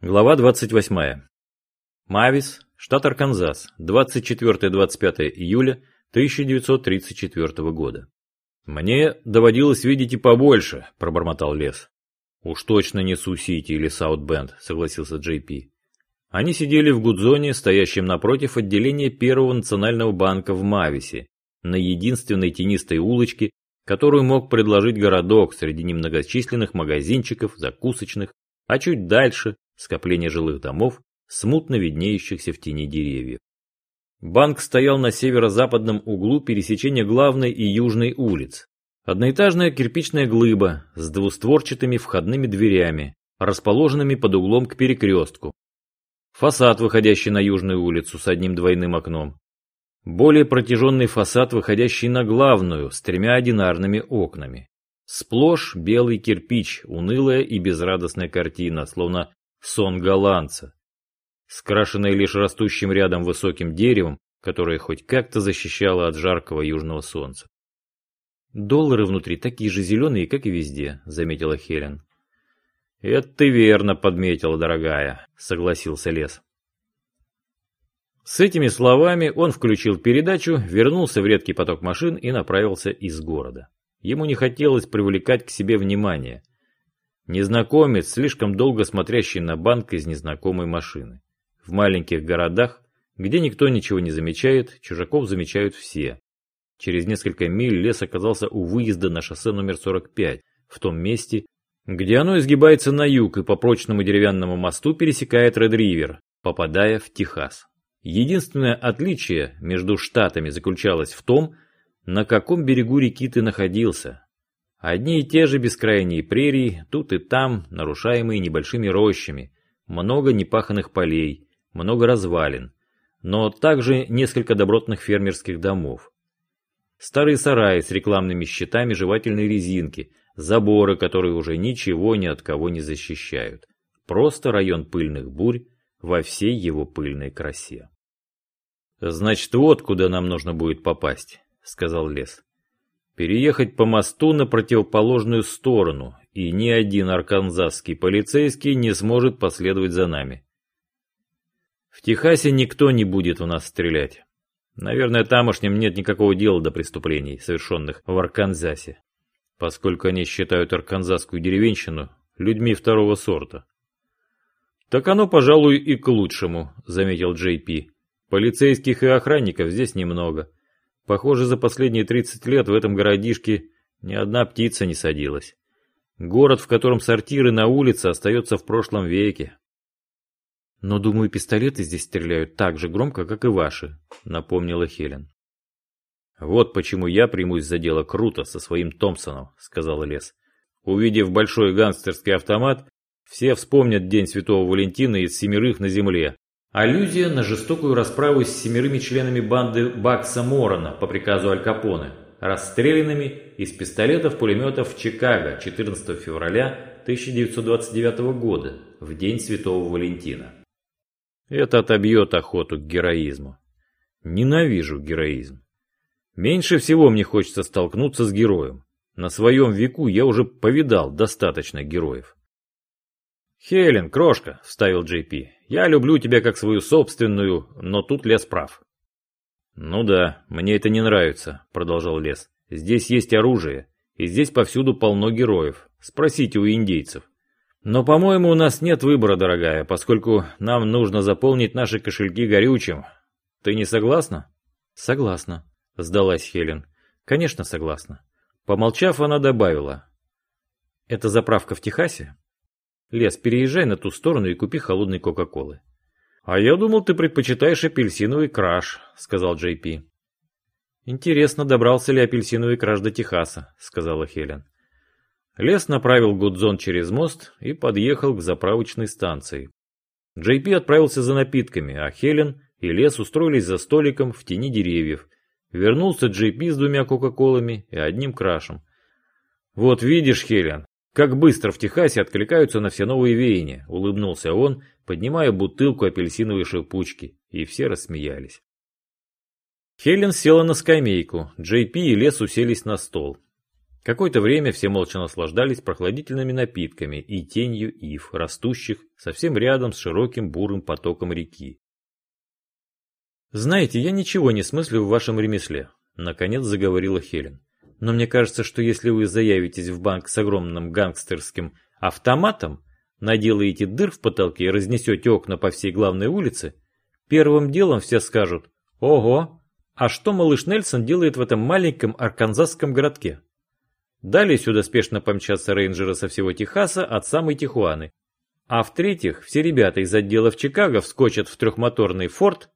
Глава 28. Мавис, штат Арканзас, 24-25 июля 1934 года. «Мне доводилось видеть и побольше», – пробормотал Лес. «Уж точно не Су-Сити или Саут-Бенд», – согласился Джей Пи. Они сидели в Гудзоне, стоящем напротив отделения Первого национального банка в Мависе, на единственной тенистой улочке, которую мог предложить городок среди немногочисленных магазинчиков, закусочных, а чуть дальше скопление жилых домов, смутно виднеющихся в тени деревьев. Банк стоял на северо-западном углу пересечения главной и южной улиц. Одноэтажная кирпичная глыба с двустворчатыми входными дверями, расположенными под углом к перекрестку. Фасад, выходящий на южную улицу с одним двойным окном. Более протяженный фасад, выходящий на главную, с тремя одинарными окнами. Сплошь белый кирпич, унылая и безрадостная картина, словно сон голландца, скрашенная лишь растущим рядом высоким деревом, которое хоть как-то защищало от жаркого южного солнца. «Доллары внутри такие же зеленые, как и везде», — заметила Хелен. «Это ты верно подметила, дорогая», — согласился Лес. С этими словами он включил передачу, вернулся в редкий поток машин и направился из города. Ему не хотелось привлекать к себе внимание — Незнакомец, слишком долго смотрящий на банк из незнакомой машины. В маленьких городах, где никто ничего не замечает, чужаков замечают все. Через несколько миль лес оказался у выезда на шоссе номер 45, в том месте, где оно изгибается на юг и по прочному деревянному мосту пересекает Ред-Ривер, попадая в Техас. Единственное отличие между штатами заключалось в том, на каком берегу реки ты находился, Одни и те же бескрайние прерии, тут и там, нарушаемые небольшими рощами, много непаханных полей, много развалин, но также несколько добротных фермерских домов. Старые сараи с рекламными щитами жевательной резинки, заборы, которые уже ничего ни от кого не защищают. Просто район пыльных бурь во всей его пыльной красе. «Значит, вот куда нам нужно будет попасть», — сказал Лес переехать по мосту на противоположную сторону, и ни один арканзасский полицейский не сможет последовать за нами. В Техасе никто не будет у нас стрелять. Наверное, тамошним нет никакого дела до преступлений, совершенных в Арканзасе, поскольку они считают арканзасскую деревенщину людьми второго сорта. «Так оно, пожалуй, и к лучшему», — заметил Джей Пи. «Полицейских и охранников здесь немного. Похоже, за последние 30 лет в этом городишке ни одна птица не садилась. Город, в котором сортиры на улице, остается в прошлом веке. Но, думаю, пистолеты здесь стреляют так же громко, как и ваши, напомнила Хелен. Вот почему я примусь за дело круто со своим Томпсоном, сказал Лес. Увидев большой гангстерский автомат, все вспомнят День Святого Валентина из семерых на земле, Аллюзия на жестокую расправу с семерыми членами банды Бакса Морона по приказу Аль Капоне, расстрелянными из пистолетов-пулеметов в Чикаго 14 февраля 1929 года, в день Святого Валентина. Это отобьет охоту к героизму. Ненавижу героизм. Меньше всего мне хочется столкнуться с героем. На своем веку я уже повидал достаточно героев. «Хелен, крошка», — вставил Джей Пи, — «я люблю тебя как свою собственную, но тут лес прав». «Ну да, мне это не нравится», — продолжал лес. «Здесь есть оружие, и здесь повсюду полно героев. Спросите у индейцев». «Но, по-моему, у нас нет выбора, дорогая, поскольку нам нужно заполнить наши кошельки горючим. Ты не согласна?» «Согласна», — сдалась Хелен. «Конечно, согласна». Помолчав, она добавила. «Это заправка в Техасе?» Лес, переезжай на ту сторону и купи холодной Кока-Колы. А я думал, ты предпочитаешь апельсиновый краш, сказал Джей Пи. Интересно, добрался ли апельсиновый краш до Техаса, сказала Хелен. Лес направил Гудзон через мост и подъехал к заправочной станции. Джей Пи отправился за напитками, а Хелен и Лес устроились за столиком в тени деревьев. Вернулся Джей Пи с двумя Кока-Колами и одним крашем. «Вот видишь, Хелен, как быстро в Техасе откликаются на все новые веяния, улыбнулся он, поднимая бутылку апельсиновой шипучки, и все рассмеялись. Хелен села на скамейку, Джей Пи и Лес уселись на стол. Какое-то время все молча наслаждались прохладительными напитками и тенью ив, растущих совсем рядом с широким бурым потоком реки. «Знаете, я ничего не смыслю в вашем ремесле», — наконец заговорила Хелен. «Но мне кажется, что если вы заявитесь в банк с огромным гангстерским автоматом, наделаете дыр в потолке и разнесете окна по всей главной улице, первым делом все скажут «Ого, а что малыш Нельсон делает в этом маленьком арканзасском городке?» Далее сюда спешно помчатся рейнджеры со всего Техаса от самой Тихуаны. А в-третьих, все ребята из отдела в Чикаго вскочат в трехмоторный форт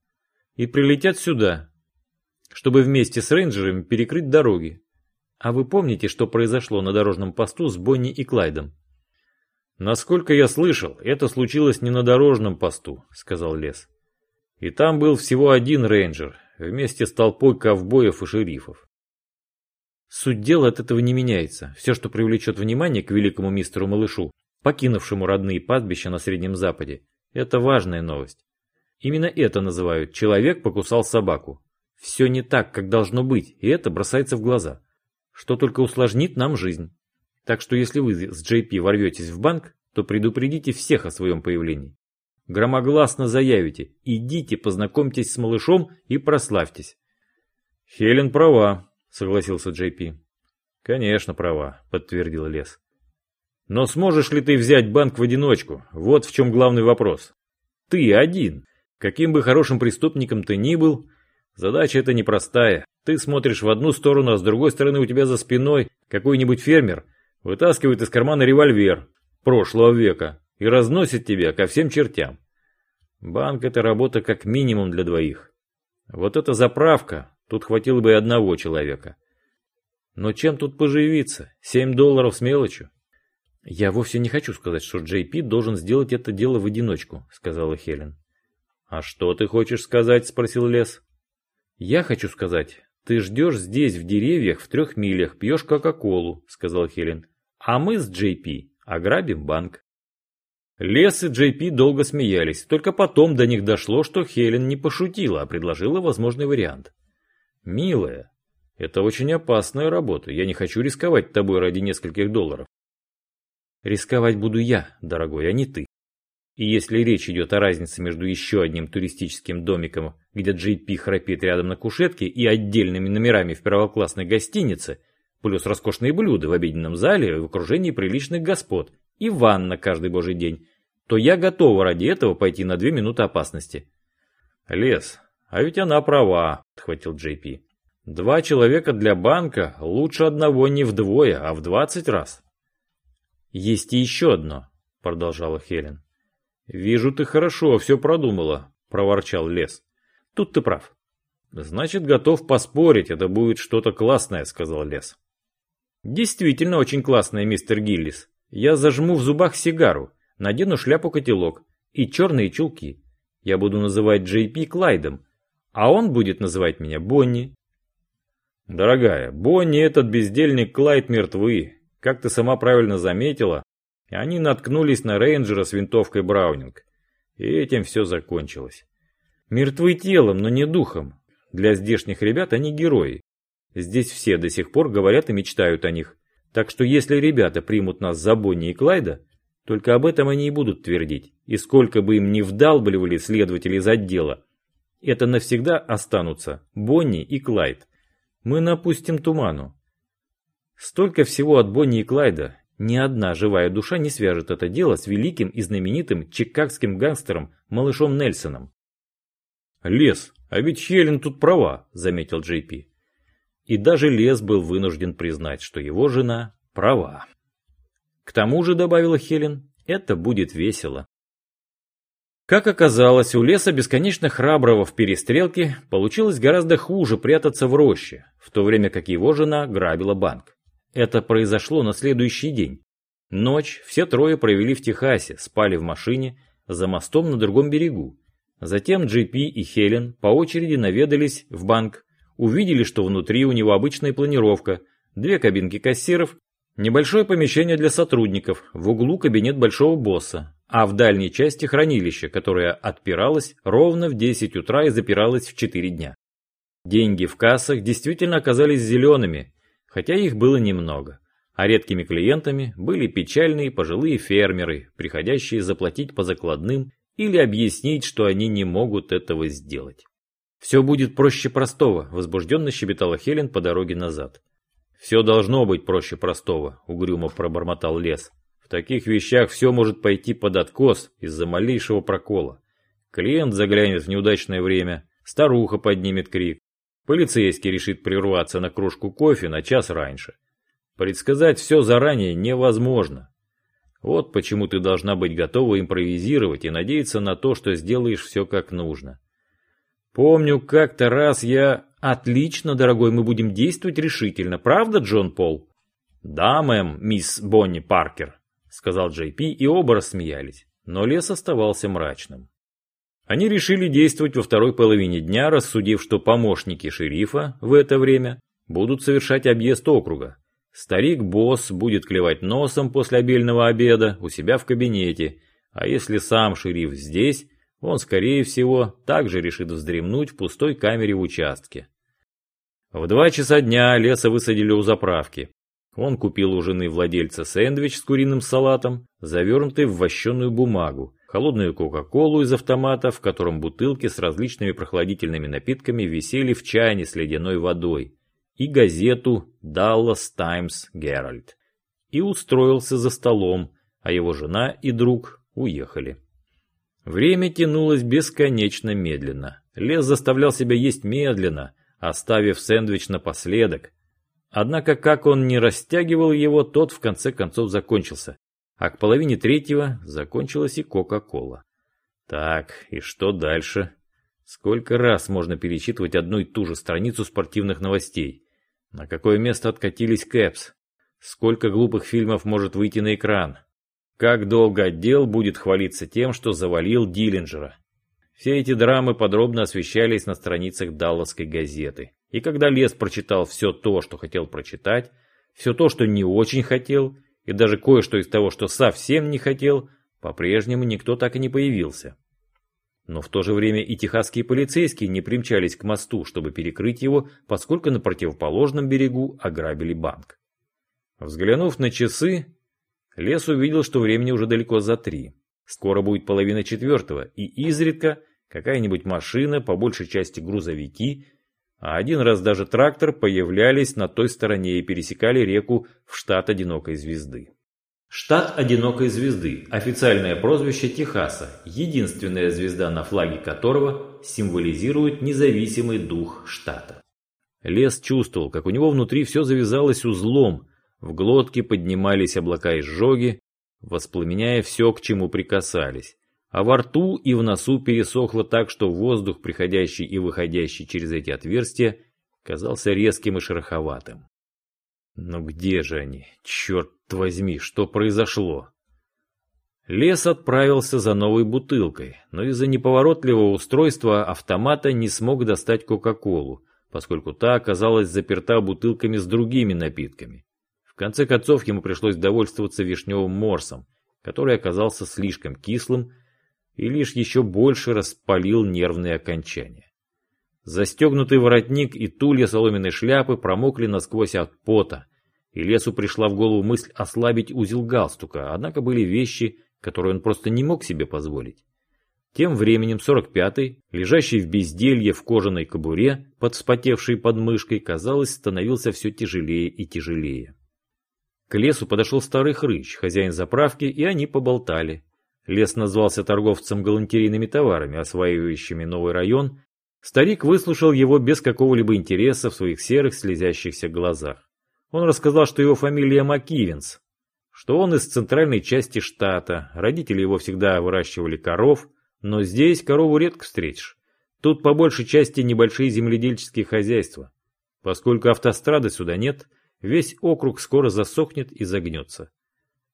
и прилетят сюда, чтобы вместе с рейнджерами перекрыть дороги. А вы помните, что произошло на дорожном посту с Бонни и Клайдом? Насколько я слышал, это случилось не на дорожном посту, сказал Лес. И там был всего один рейнджер, вместе с толпой ковбоев и шерифов. Суть дела от этого не меняется. Все, что привлечет внимание к великому мистеру Малышу, покинувшему родные пастбища на Среднем Западе, это важная новость. Именно это называют «человек покусал собаку». Все не так, как должно быть, и это бросается в глаза. Что только усложнит нам жизнь. Так что если вы с JP ворветесь в банк, то предупредите всех о своем появлении. Громогласно заявите «идите, познакомьтесь с малышом и прославьтесь». Хелен права, согласился JP. Конечно, права, подтвердил Лес. Но сможешь ли ты взять банк в одиночку? Вот в чем главный вопрос. Ты один. Каким бы хорошим преступником ты ни был, задача эта непростая. Ты смотришь в одну сторону, а с другой стороны у тебя за спиной какой-нибудь фермер вытаскивает из кармана револьвер прошлого века и разносит тебя ко всем чертям. Банк – это работа как минимум для двоих. Вот эта заправка, тут хватило бы и одного человека. Но чем тут поживиться? Семь долларов с мелочью? Я вовсе не хочу сказать, что Джей Пи должен сделать это дело в одиночку, сказала Хелен. «А что ты хочешь сказать?» – спросил Лес. «Я хочу сказать, ты ждешь здесь, в деревьях, в трех милях, пьешь Кока-Колу», – сказал Хелен. «А мы с Джей Пи ограбим банк». Лес и Джей Пи долго смеялись, только потом до них дошло, что Хелен не пошутила, а предложила возможный вариант. «Милая, это очень опасная работа, я не хочу рисковать тобой ради нескольких долларов». «Рисковать буду я, дорогой, а не ты», и если речь идет о разнице между еще одним туристическим домиком, где Пи храпит рядом на кушетке, и отдельными номерами в первоклассной гостинице, плюс роскошные блюда в обеденном зале в окружении приличных господ и ванна каждый божий день, то я готова ради этого пойти на две минуты опасности. Лес, а ведь она права, Джей Пи. Два человека для банка лучше одного не вдвое, а в двадцать раз. Есть и еще одно, продолжала Хелен. «Вижу, ты хорошо все продумала», — проворчал Лес. «Тут ты прав». «Значит, готов поспорить, это будет что-то классное», — сказал Лес. «Действительно очень классное, мистер Гиллис. Я зажму в зубах сигару, надену шляпу-котелок и черные чулки. Я буду называть Джей Пи Клайдом, а он будет называть меня Бонни». «Дорогая, Бонни и этот бездельник Клайд мертвы. Как ты сама правильно заметила, они наткнулись на рейнджера с винтовкой Браунинг. И этим все закончилось. Мертвы телом, но не духом. Для здешних ребят они герои. Здесь все до сих пор говорят и мечтают о них. Так что если ребята примут нас за Бонни и Клайда, только об этом они и будут твердить. И сколько бы им ни вдалбливали следователи из отдела, это навсегда останутся Бонни и Клайд. Мы напустим туману. Столько всего от Бонни и Клайда, ни одна живая душа не свяжет это дело с великим и знаменитым чикагским гангстером малышом Нельсоном. «Лес, а ведь Хелен тут права», — заметил Джей Пи. И даже Лес был вынужден признать, что его жена права. К тому же, добавила Хелен, это будет весело. Как оказалось, у леса бесконечно храброго в перестрелке получилось гораздо хуже прятаться в роще, в то время как его жена грабила банк. Это произошло на следующий день. Ночь все трое провели в Техасе, спали в машине, за мостом на другом берегу. Затем Джи и Хелен по очереди наведались в банк, увидели, что внутри у него обычная планировка, две кабинки кассиров, небольшое помещение для сотрудников, в углу кабинет большого босса, а в дальней части хранилище, которое отпиралось ровно в 10 утра и запиралось в 4 дня. Деньги в кассах действительно оказались зелеными, хотя их было немного. а редкими клиентами были печальные пожилые фермеры, приходящие заплатить по закладным или объяснить, что они не могут этого сделать. «Все будет проще простого», – возбужденно щебетала Хелен по дороге назад. «Все должно быть проще простого», – угрюмо пробормотал лес. «В таких вещах все может пойти под откос из-за малейшего прокола. Клиент заглянет в неудачное время, старуха поднимет крик, полицейский решит прерваться на кружку кофе на час раньше. Предсказать все заранее невозможно. Вот почему ты должна быть готова импровизировать и надеяться на то, что сделаешь все как нужно. Помню, как-то раз я... Отлично, дорогой, мы будем действовать решительно, правда, Джон Пол? Да, мэм, мисс Бонни Паркер, сказал Джей Пи, и оба рассмеялись. Но лес оставался мрачным. Они решили действовать во второй половине дня, рассудив, что помощники шерифа в это время будут совершать объезд округа, Старик-босс будет клевать носом после обильного обеда у себя в кабинете, а если сам шериф здесь, он, скорее всего, также решит вздремнуть в пустой камере в участке. В два часа дня леса высадили у заправки. Он купил у жены владельца сэндвич с куриным салатом, завернутый в вощеную бумагу, холодную кока-колу из автомата, в котором бутылки с различными прохладительными напитками висели в чайне с ледяной водой, и газету Dallas Times Herald и устроился за столом, а его жена и друг уехали. Время тянулось бесконечно медленно. Лес заставлял себя есть медленно, оставив сэндвич напоследок. Однако, как он не растягивал его, тот в конце концов закончился. А к половине третьего закончилась и Кока-Кола. Так, и что дальше? Сколько раз можно перечитывать одну и ту же страницу спортивных новостей? На какое место откатились Кэпс? Сколько глупых фильмов может выйти на экран? Как долго отдел будет хвалиться тем, что завалил Диллинджера? Все эти драмы подробно освещались на страницах Далласской газеты. И когда Лес прочитал все то, что хотел прочитать, все то, что не очень хотел, и даже кое-что из того, что совсем не хотел, по-прежнему никто так и не появился. Но в то же время и техасские полицейские не примчались к мосту, чтобы перекрыть его, поскольку на противоположном берегу ограбили банк. Взглянув на часы, Лес увидел, что времени уже далеко за три. Скоро будет половина четвертого, и изредка какая-нибудь машина, по большей части грузовики, а один раз даже трактор появлялись на той стороне и пересекали реку в штат Одинокой Звезды. Штат Одинокой Звезды – официальное прозвище Техаса, единственная звезда на флаге которого символизирует независимый дух штата. Лес чувствовал, как у него внутри все завязалось узлом, в глотке поднимались облака изжоги, воспламеняя все, к чему прикасались, а во рту и в носу пересохло так, что воздух, приходящий и выходящий через эти отверстия, казался резким и шероховатым. Но где же они? Черт возьми, что произошло? Лес отправился за новой бутылкой, но из-за неповоротливого устройства автомата не смог достать Кока-Колу, поскольку та оказалась заперта бутылками с другими напитками. В конце концов ему пришлось довольствоваться вишневым морсом, который оказался слишком кислым и лишь еще больше распалил нервные окончания. Застегнутый воротник и тулья соломенной шляпы промокли насквозь от пота, и лесу пришла в голову мысль ослабить узел галстука, однако были вещи, которые он просто не мог себе позволить. Тем временем 45-й, лежащий в безделье в кожаной кобуре, под вспотевшей подмышкой, казалось, становился все тяжелее и тяжелее. К лесу подошел старый хрыч, хозяин заправки, и они поболтали. Лес назвался торговцем галантерейными товарами, осваивающими новый район, Старик выслушал его без какого-либо интереса в своих серых слезящихся глазах. Он рассказал, что его фамилия Макивенс, что он из центральной части штата, родители его всегда выращивали коров, но здесь корову редко встретишь. Тут по большей части небольшие земледельческие хозяйства. Поскольку автострады сюда нет, весь округ скоро засохнет и загнется.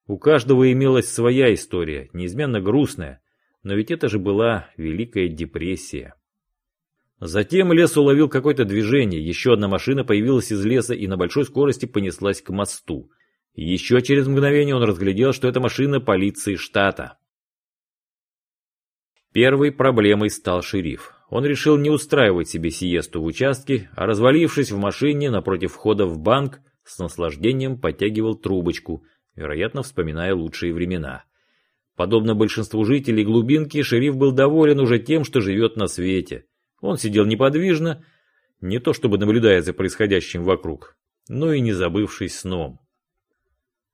У каждого имелась своя история, неизменно грустная, но ведь это же была Великая депрессия. Затем лес уловил какое-то движение, еще одна машина появилась из леса и на большой скорости понеслась к мосту. Еще через мгновение он разглядел, что это машина полиции штата. Первой проблемой стал шериф. Он решил не устраивать себе сиесту в участке, а развалившись в машине напротив входа в банк, с наслаждением подтягивал трубочку, вероятно, вспоминая лучшие времена. Подобно большинству жителей глубинки, шериф был доволен уже тем, что живет на свете. Он сидел неподвижно, не то чтобы наблюдая за происходящим вокруг, но и не забывшись сном.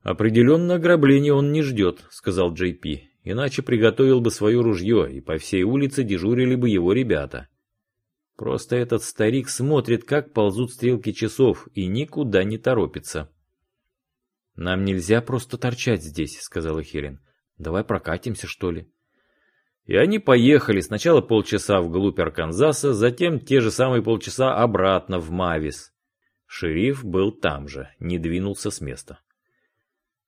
«Определенно ограбление он не ждет», — сказал Джей Пи, «иначе приготовил бы свое ружье, и по всей улице дежурили бы его ребята». Просто этот старик смотрит, как ползут стрелки часов, и никуда не торопится. «Нам нельзя просто торчать здесь», — сказала Хелен. «Давай прокатимся, что ли?» И они поехали сначала полчаса вглубь Арканзаса, затем те же самые полчаса обратно в Мавис. Шериф был там же, не двинулся с места.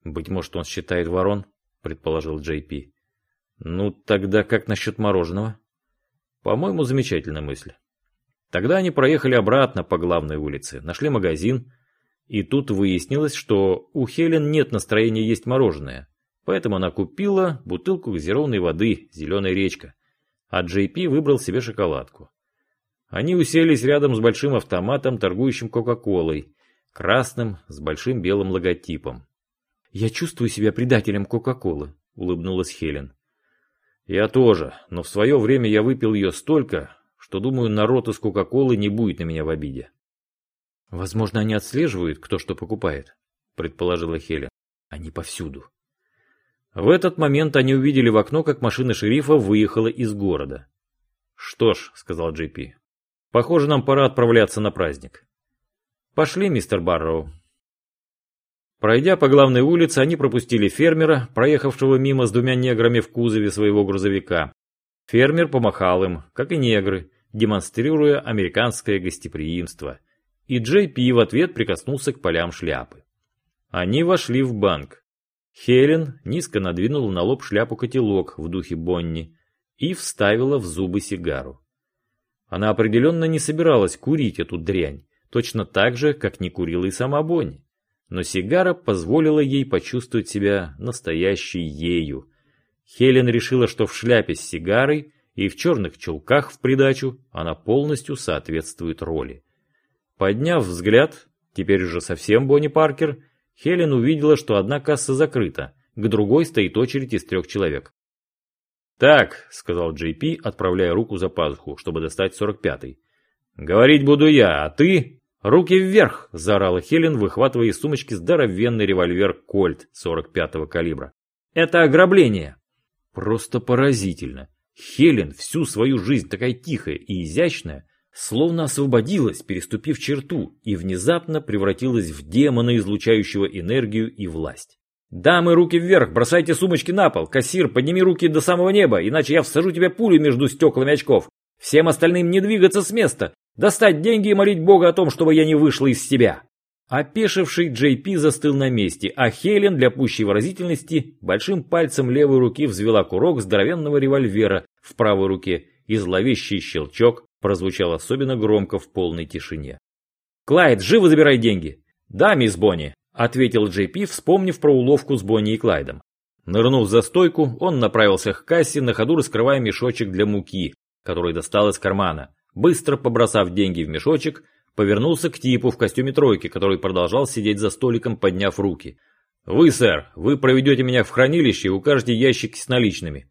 «Быть может, он считает ворон?» — предположил Джей Пи. «Ну, тогда как насчет мороженого?» «По-моему, замечательная мысль. Тогда они проехали обратно по главной улице, нашли магазин, и тут выяснилось, что у Хелен нет настроения есть мороженое, поэтому она купила бутылку газированной воды «Зеленая речка», а Джей Пи выбрал себе шоколадку. Они уселись рядом с большим автоматом, торгующим Кока-Колой, красным с большим белым логотипом. «Я чувствую себя предателем Кока-Колы», — улыбнулась Хелен. «Я тоже, но в свое время я выпил ее столько, что, думаю, народ из Кока-Колы не будет на меня в обиде. Возможно, они отслеживают, кто что покупает, предположила Хелен. Они повсюду. В этот момент они увидели в окно, как машина шерифа выехала из города. «Что ж», — сказал Джей Пи, — «похоже, нам пора отправляться на праздник». «Пошли, мистер Барроу». Пройдя по главной улице, они пропустили фермера, проехавшего мимо с двумя неграми в кузове своего грузовика. Фермер помахал им, как и негры, демонстрируя американское гостеприимство, и Джей Пи в ответ прикоснулся к полям шляпы. Они вошли в банк. Хелен низко надвинула на лоб шляпу-котелок в духе Бонни и вставила в зубы сигару. Она определенно не собиралась курить эту дрянь, точно так же, как не курила и сама Бонни. Но сигара позволила ей почувствовать себя настоящей ею. Хелен решила, что в шляпе с сигарой и в черных чулках в придачу она полностью соответствует роли. Подняв взгляд, теперь уже совсем Бонни Паркер, Хелен увидела, что одна касса закрыта, к другой стоит очередь из трех человек. «Так», — сказал Джей Пи, отправляя руку за пазуху, чтобы достать сорок пятый. «Говорить буду я, а ты...» «Руки вверх!» – заорала Хелен, выхватывая из сумочки здоровенный револьвер «Кольт» 45-го калибра. «Это ограбление!» Просто поразительно. Хелен всю свою жизнь такая тихая и изящная, словно освободилась, переступив черту, и внезапно превратилась в демона, излучающего энергию и власть. «Дамы, руки вверх, бросайте сумочки на пол, кассир, подними руки до самого неба, иначе я всажу тебе пулю между стеклами очков. Всем остальным не двигаться с места, достать деньги и молить Бога о том, чтобы я не вышла из себя». Опешивший Джей Пи застыл на месте, а Хелен для пущей выразительности большим пальцем левой руки взвела курок здоровенного револьвера в правой руке, и зловещий щелчок прозвучал особенно громко в полной тишине. «Клайд, живо забирай деньги!» «Да, мисс Бонни», — ответил Джей Пи, вспомнив про уловку с Бонни и Клайдом. Нырнув за стойку, он направился к кассе, на ходу раскрывая мешочек для муки, который достал из кармана. Быстро побросав деньги в мешочек, Повернулся к типу в костюме тройки, который продолжал сидеть за столиком, подняв руки. «Вы, сэр, вы проведете меня в хранилище и укажете ящики с наличными.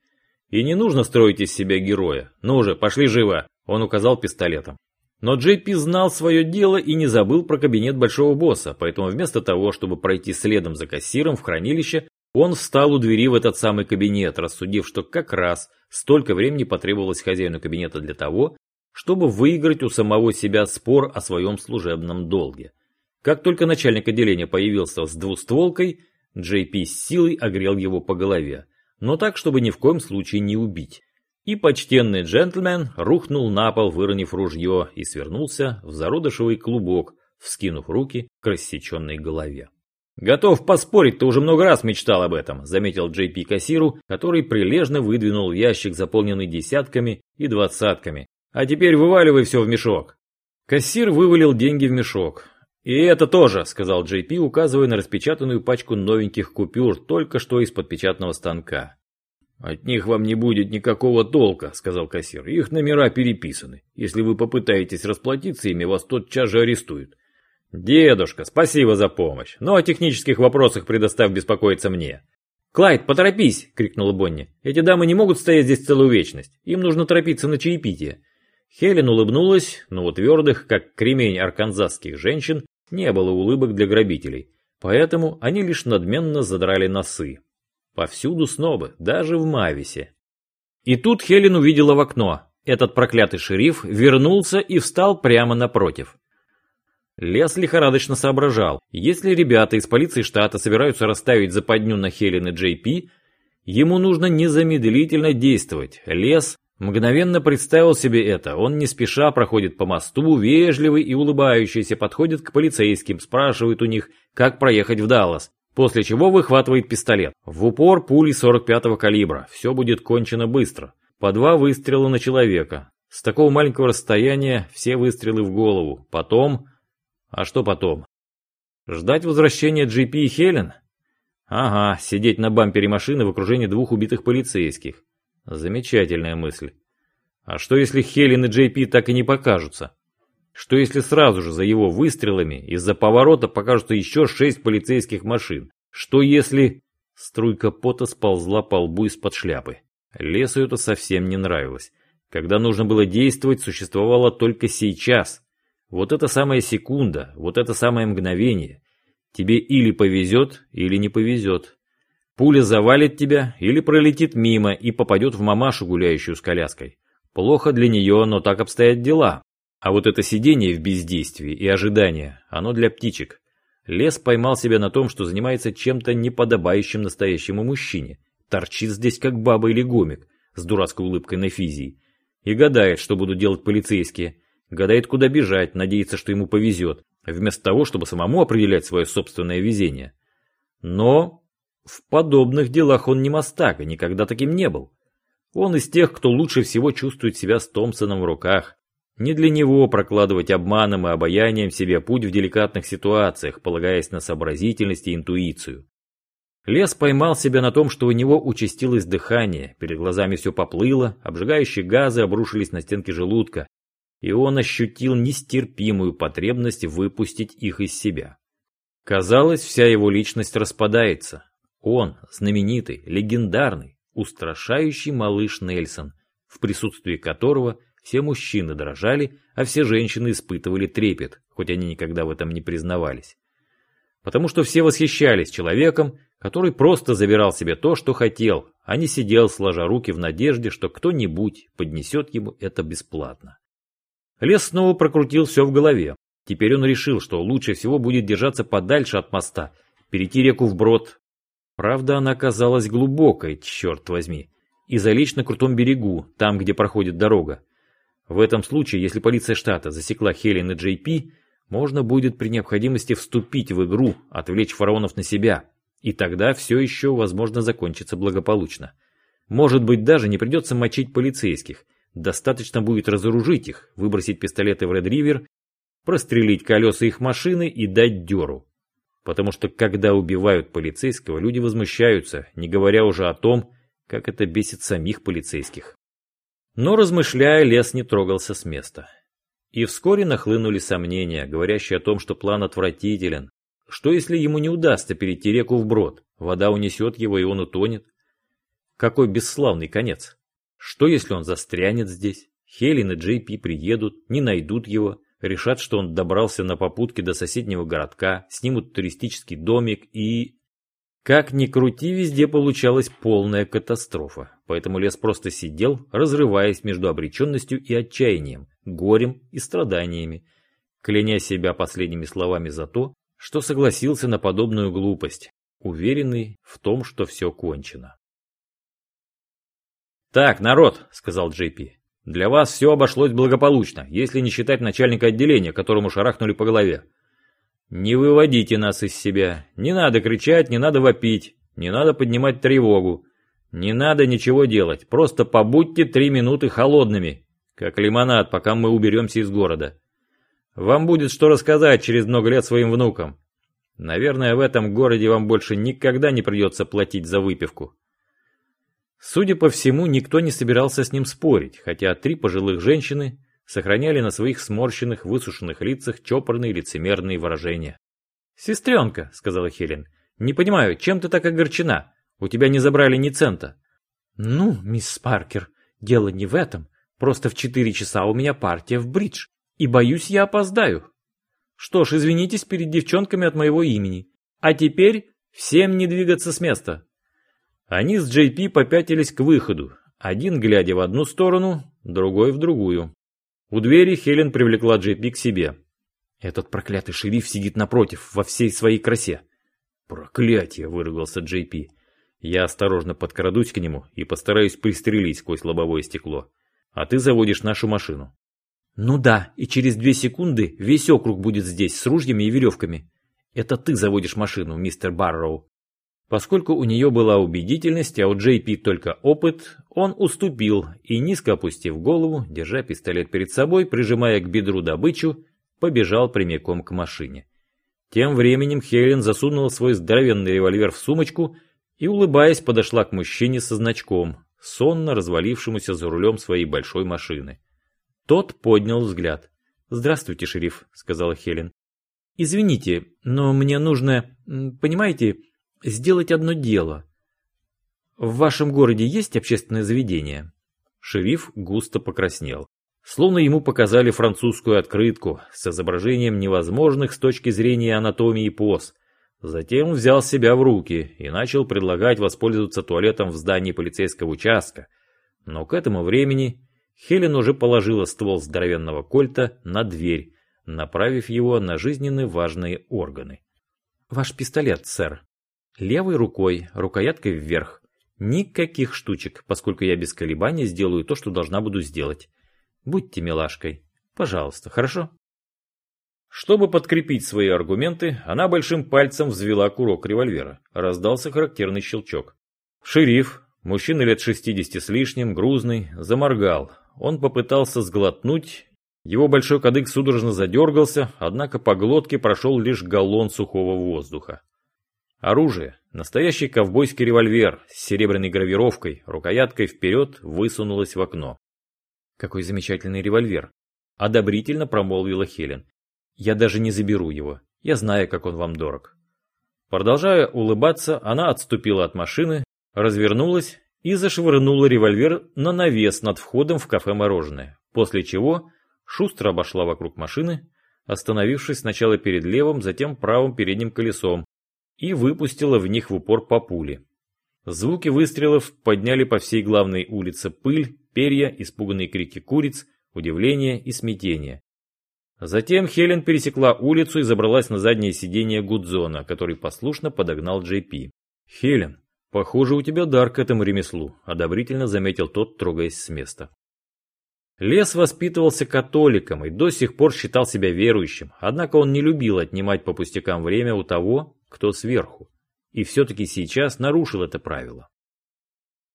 И не нужно строить из себя героя. Ну же, пошли живо!» Он указал пистолетом. Но Джейпи знал свое дело и не забыл про кабинет большого босса, поэтому вместо того, чтобы пройти следом за кассиром в хранилище, он встал у двери в этот самый кабинет, рассудив, что как раз столько времени потребовалось хозяину кабинета для того, чтобы выиграть у самого себя спор о своем служебном долге. Как только начальник отделения появился с двустволкой, Джей Пи с силой огрел его по голове, но так, чтобы ни в коем случае не убить. И почтенный джентльмен рухнул на пол, выронив ружье, и свернулся в зародышевый клубок, вскинув руки к рассеченной голове. «Готов поспорить, ты уже много раз мечтал об этом», заметил Джей Пи кассиру, который прилежно выдвинул ящик, заполненный десятками и двадцатками, а теперь вываливай все в мешок. Кассир вывалил деньги в мешок. «И это тоже», — сказал Джей Пи, указывая на распечатанную пачку новеньких купюр, только что из-под печатного станка. «От них вам не будет никакого толка», — сказал кассир. «Их номера переписаны. Если вы попытаетесь расплатиться ими, вас тотчас же арестуют. «Дедушка, спасибо за помощь, но о технических вопросах предоставь беспокоиться мне». «Клайд, поторопись!» — крикнула Бонни. «Эти дамы не могут стоять здесь целую вечность. Им нужно торопиться на чаепитие». Хелен улыбнулась, но у твердых, как кремень арканзасских женщин, не было улыбок для грабителей. Поэтому они лишь надменно задрали носы. Повсюду снобы, даже в Мависе. И тут Хелен увидела в окно. Этот проклятый шериф вернулся и встал прямо напротив. Лес лихорадочно соображал. Если ребята из полиции штата собираются расставить западню на Хелен и Джей Пи, ему нужно незамедлительно действовать. Лес мгновенно представил себе это. Он не спеша проходит по мосту, вежливый и улыбающийся, подходит к полицейским, спрашивает у них, как проехать в Даллас. После чего выхватывает пистолет. В упор пули 45-го калибра. Все будет кончено быстро. По два выстрела на человека. С такого маленького расстояния все выстрелы в голову. Потом... А что потом? Ждать возвращения GP и Хелен? Ага, сидеть на бампере машины в окружении двух убитых полицейских. Замечательная мысль. А что если Хелен и JP так и не покажутся? Что если сразу же за его выстрелами из-за поворота покажутся еще шесть полицейских машин? Что если... Струйка пота сползла по лбу из-под шляпы. Лесу это совсем не нравилось. Когда нужно было действовать, существовало только сейчас. Вот эта самая секунда, вот это самое мгновение. Тебе или повезет, или не повезет. Пуля завалит тебя или пролетит мимо и попадет в мамашу, гуляющую с коляской. Плохо для нее, но так обстоят дела. А вот это сидение в бездействии и ожидание, оно для птичек. Лес поймал себя на том, что занимается чем-то неподобающим настоящему мужчине. Торчит здесь как баба или гомик, с дурацкой улыбкой на физии. И гадает, что будут делать полицейские. Гадает, куда бежать, надеется, что ему повезет, вместо того, чтобы самому определять свое собственное везение. Но в подобных делах он не мастак и никогда таким не был. Он из тех, кто лучше всего чувствует себя с Томпсоном в руках, не для него прокладывать обманом и обаянием себе путь в деликатных ситуациях, полагаясь на сообразительность и интуицию. Лес поймал себя на том, что у него участилось дыхание, перед глазами все поплыло, обжигающие газы обрушились на стенки желудка, и он ощутил нестерпимую потребность выпустить их из себя. Казалось, вся его личность распадается. Он, знаменитый, легендарный, устрашающий малыш Нельсон, в присутствии которого – все мужчины дрожали, а все женщины испытывали трепет, хоть они никогда в этом не признавались. Потому что все восхищались человеком, который просто забирал себе то, что хотел, а не сидел сложа руки в надежде, что кто-нибудь поднесет ему это бесплатно. Лес снова прокрутил все в голове. Теперь он решил, что лучше всего будет держаться подальше от моста, перейти реку вброд. Правда, она казалась глубокой, черт возьми, и залечь на крутом берегу, там, где проходит дорога. В этом случае, если полиция штата засекла Хелен и Джей Пи, можно будет при необходимости вступить в игру, отвлечь фараонов на себя. И тогда все еще, возможно, закончится благополучно. Может быть, даже не придется мочить полицейских. Достаточно будет разоружить их, выбросить пистолеты в Ред Ривер, прострелить колеса их машины и дать дёру. Потому что когда убивают полицейского, люди возмущаются, не говоря уже о том, как это бесит самих полицейских. Но, размышляя, лес не трогался с места. И вскоре нахлынули сомнения, говорящие о том, что план отвратителен. Что если ему не удастся перейти реку вброд? Вода унесет его, и он утонет. Какой бесславный конец. Что если он застрянет здесь? Хелен и Джей Пи приедут, не найдут его, решат, что он добрался на попутке до соседнего городка, снимут туристический домик и... Как ни крути, везде получалась полная катастрофа, поэтому лес просто сидел, разрываясь между обреченностью и отчаянием, горем и страданиями, кляня себя последними словами за то, что согласился на подобную глупость, уверенный в том, что все кончено. «Так, народ», — сказал Джей Пи, — «для вас все обошлось благополучно, если не считать начальника отделения, которому шарахнули по голове. Не выводите нас из себя. Не надо кричать, не надо вопить, не надо поднимать тревогу. Не надо ничего делать, просто побудьте три минуты холодными, как лимонад, пока мы уберемся из города. Вам будет что рассказать через много лет своим внукам. Наверное, в этом городе вам больше никогда не придется платить за выпивку. Судя по всему, никто не собирался с ним спорить, хотя три пожилых женщины сохраняли на своих сморщенных, высушенных лицах чопорные лицемерные выражения. «Сестренка», — сказала Хелен, — «не понимаю, чем ты так огорчена? У тебя не забрали ни цента». «Ну, мисс Паркер, дело не в этом. Просто в четыре часа у меня партия в бридж, и боюсь, я опоздаю. Что ж, извинитесь перед девчонками от моего имени. А теперь всем не двигаться с места». Они с Джей Пи попятились к выходу, один глядя в одну сторону, другой в другую. У двери Хелен привлекла Джей Пи к себе. «Этот проклятый шериф сидит напротив, во всей своей красе». «Проклятие!» – выругался Джей Пи. «Я осторожно подкрадусь к нему и постараюсь пристрелить сквозь лобовое стекло. А ты заводишь нашу машину». «Ну да, и через две секунды весь округ будет здесь с ружьями и веревками. Это ты заводишь машину, мистер Барроу. Поскольку у нее была убедительность, а у Джей Пи только опыт, он уступил и, низко опустив голову, держа пистолет перед собой, прижимая к бедру добычу, побежал прямиком к машине. Тем временем Хелен засунула свой здоровенный револьвер в сумочку и, улыбаясь, подошла к мужчине со значком, сонно развалившемуся за рулем своей большой машины. Тот поднял взгляд. «Здравствуйте, шериф», — сказала Хелен. «Извините, но мне нужно, понимаете, сделать одно дело. В вашем городе есть общественное заведение? Шериф густо покраснел. Словно ему показали французскую открытку с изображением невозможных с точки зрения анатомии поз. Затем взял себя в руки и начал предлагать воспользоваться туалетом в здании полицейского участка. Но к этому времени Хелен уже положила ствол здоровенного кольта на дверь, направив его на жизненно важные органы. «Ваш пистолет, сэр», Левой рукой, рукояткой вверх. Никаких штучек, поскольку я без колебаний сделаю то, что должна буду сделать. Будьте милашкой. Пожалуйста, хорошо? Чтобы подкрепить свои аргументы, она большим пальцем взвела курок револьвера. Раздался характерный щелчок. Шериф, мужчина лет 60 с лишним, грузный, заморгал. Он попытался сглотнуть. Его большой кадык судорожно задергался, однако по глотке прошел лишь галлон сухого воздуха. Оружие. Настоящий ковбойский револьвер с серебряной гравировкой, рукояткой вперед высунулось в окно. «Какой замечательный револьвер!» Одобрительно промолвила Хелен. «Я даже не заберу его. Я знаю, как он вам дорог». Продолжая улыбаться, она отступила от машины, развернулась и зашвырнула револьвер на навес над входом в кафе «Мороженое», после чего шустро обошла вокруг машины, остановившись сначала перед левым, затем правым передним колесом, и выпустила в них в упор по пуле. Звуки выстрелов подняли по всей главной улице пыль, перья, испуганные крики куриц, удивление и смятение. Затем Хелен пересекла улицу и забралась на заднее сиденье Гудзона, который послушно подогнал Джей Пи. «Хелен, похоже, у тебя дар к этому ремеслу», – одобрительно заметил тот, трогаясь с места. Лес воспитывался католиком и до сих пор считал себя верующим, однако он не любил отнимать по пустякам время у того, кто сверху, и все-таки сейчас нарушил это правило.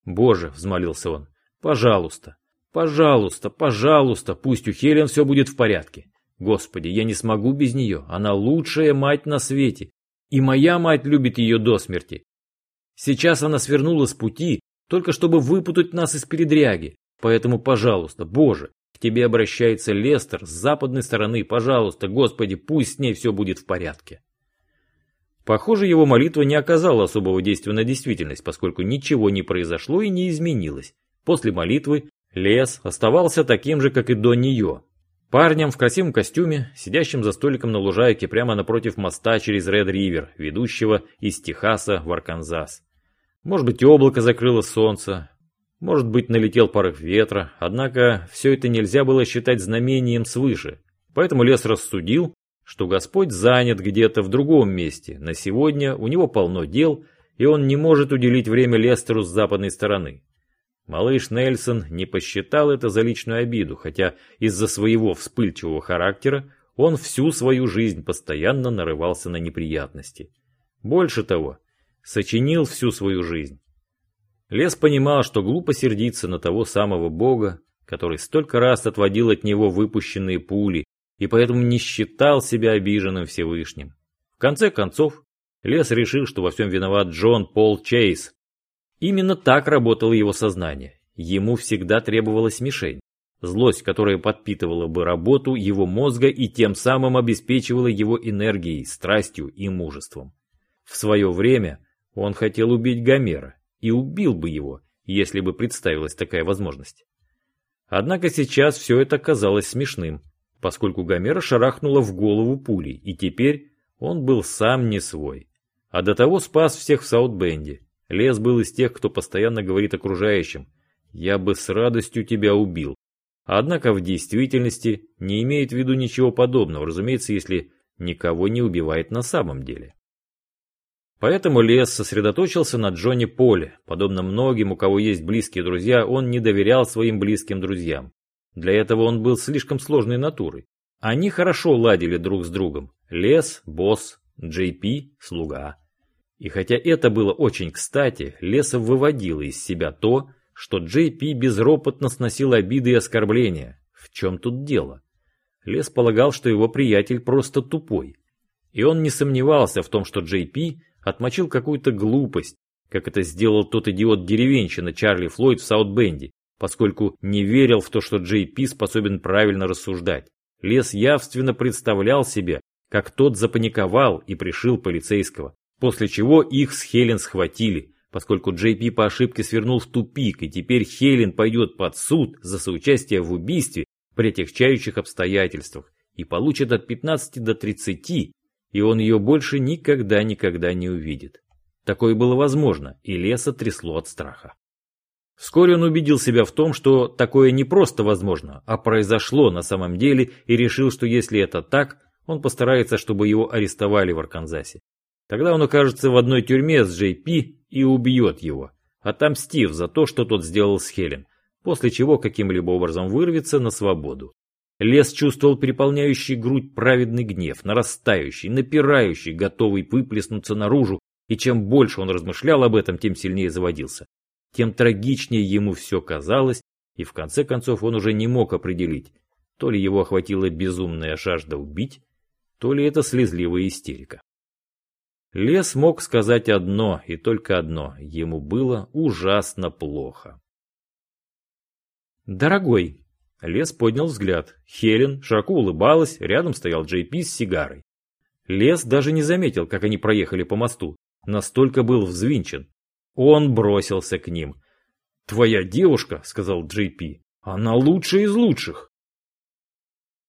«Боже!» — взмолился он. «Пожалуйста, пожалуйста, пожалуйста, пусть у Хелен все будет в порядке. Господи, я не смогу без нее, она лучшая мать на свете, и моя мать любит ее до смерти. Сейчас она свернула с пути, только чтобы выпутать нас из передряги, поэтому, пожалуйста, Боже, к тебе обращается Лестер с западной стороны, пожалуйста, Господи, пусть с ней все будет в порядке». Похоже, его молитва не оказала особого действия на действительность, поскольку ничего не произошло и не изменилось. После молитвы лес оставался таким же, как и до нее. Парнем в красивом костюме, сидящим за столиком на лужайке прямо напротив моста через Ред-Ривер, ведущего из Техаса в Арканзас. Может быть, облако закрыло солнце, может быть, налетел порыв ветра, однако все это нельзя было считать знамением свыше. Поэтому лес рассудил, что Господь занят где-то в другом месте. На сегодня у него полно дел, и он не может уделить время Лестеру с западной стороны. Малыш Нельсон не посчитал это за личную обиду, хотя из-за своего вспыльчивого характера он всю свою жизнь постоянно нарывался на неприятности. Больше того, сочинил всю свою жизнь. Лес понимал, что глупо сердиться на того самого Бога, который столько раз отводил от него выпущенные пули, и поэтому не считал себя обиженным Всевышним. В конце концов, Лес решил, что во всем виноват Джон Пол Чейз. Именно так работало его сознание. Ему всегда требовалась мишень. Злость, которая подпитывала бы работу его мозга и тем самым обеспечивала его энергией, страстью и мужеством. В свое время он хотел убить Гомера и убил бы его, если бы представилась такая возможность. Однако сейчас все это казалось смешным, поскольку Гомера шарахнула в голову пулей, и теперь он был сам не свой. А до того спас всех в Саутбенде. Лес был из тех, кто постоянно говорит окружающим «Я бы с радостью тебя убил». Однако в действительности не имеет в виду ничего подобного, разумеется, если никого не убивает на самом деле. Поэтому Лес сосредоточился на Джонни Поле. Подобно многим, у кого есть близкие друзья, он не доверял своим близким друзьям. Для этого он был слишком сложной натурой. Они хорошо ладили друг с другом. Лес, босс, Джей Пи, слуга. И хотя это было очень кстати, Лесов выводило из себя то, что Джей Пи безропотно сносил обиды и оскорбления. В чем тут дело? Лес полагал, что его приятель просто тупой. И он не сомневался в том, что Джей Пи отмочил какую-то глупость, как это сделал тот идиот-деревенщина Чарли Флойд в Саутбенде, поскольку не верил в то, что Джей Пи способен правильно рассуждать. Лес явственно представлял себе, как тот запаниковал и пришил полицейского, после чего их с Хелен схватили, поскольку Джей Пи по ошибке свернул в тупик, и теперь Хелен пойдет под суд за соучастие в убийстве при отягчающих обстоятельствах и получит от 15 до 30 и он ее больше никогда-никогда не увидит. Такое было возможно, и леса трясло от страха. Вскоре он убедил себя в том, что такое не просто возможно, а произошло на самом деле, и решил, что если это так, он постарается, чтобы его арестовали в Арканзасе. Тогда он окажется в одной тюрьме с Джей Пи и убьет его, отомстив за то, что тот сделал с Хелен, после чего каким-либо образом вырвется на свободу. Лес чувствовал переполняющий грудь праведный гнев, нарастающий, напирающий, готовый выплеснуться наружу, и чем больше он размышлял об этом, тем сильнее заводился. Тем трагичнее ему все казалось, и в конце концов он уже не мог определить, то ли его охватила безумная жажда убить, то ли это слезливая истерика. Лес мог сказать одно и только одно, ему было ужасно плохо. «Дорогой», Лес поднял взгляд. Хелен широко улыбалась, рядом стоял Джей Пи с сигарой. Лес даже не заметил, как они проехали по мосту. Настолько был взвинчен. Он бросился к ним. «Твоя девушка», — сказал Джей Пи, — «она лучшая из лучших».